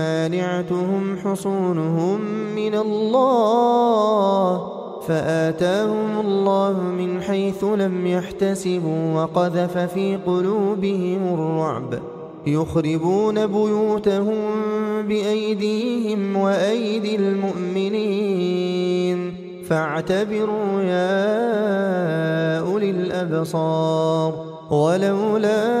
مانعتهم حصونهم من الله فآتاهم الله من حيث لم يحتسبوا وقذف في قلوبهم الرعب يخربون بيوتهم بأيديهم وأيدي المؤمنين فاعتبروا يا أولي الأبصار ولولا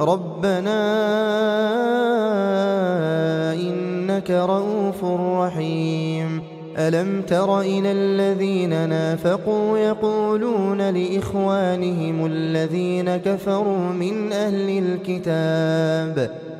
ربنا إنك رؤوف رحيم. ألم تر إلى الذين نافقوا يقولون لإخوانهم الذين كفروا من أهل الكتاب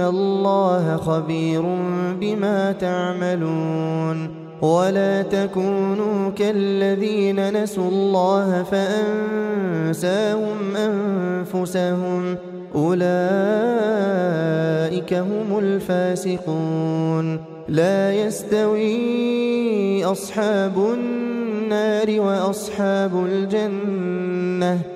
الله خبير بما تعملون ولا تكونوا كالذين نسوا الله فأنساهم أنفسهم أولئك هم الفاسقون لا يستوي أصحاب النار وأصحاب الجنة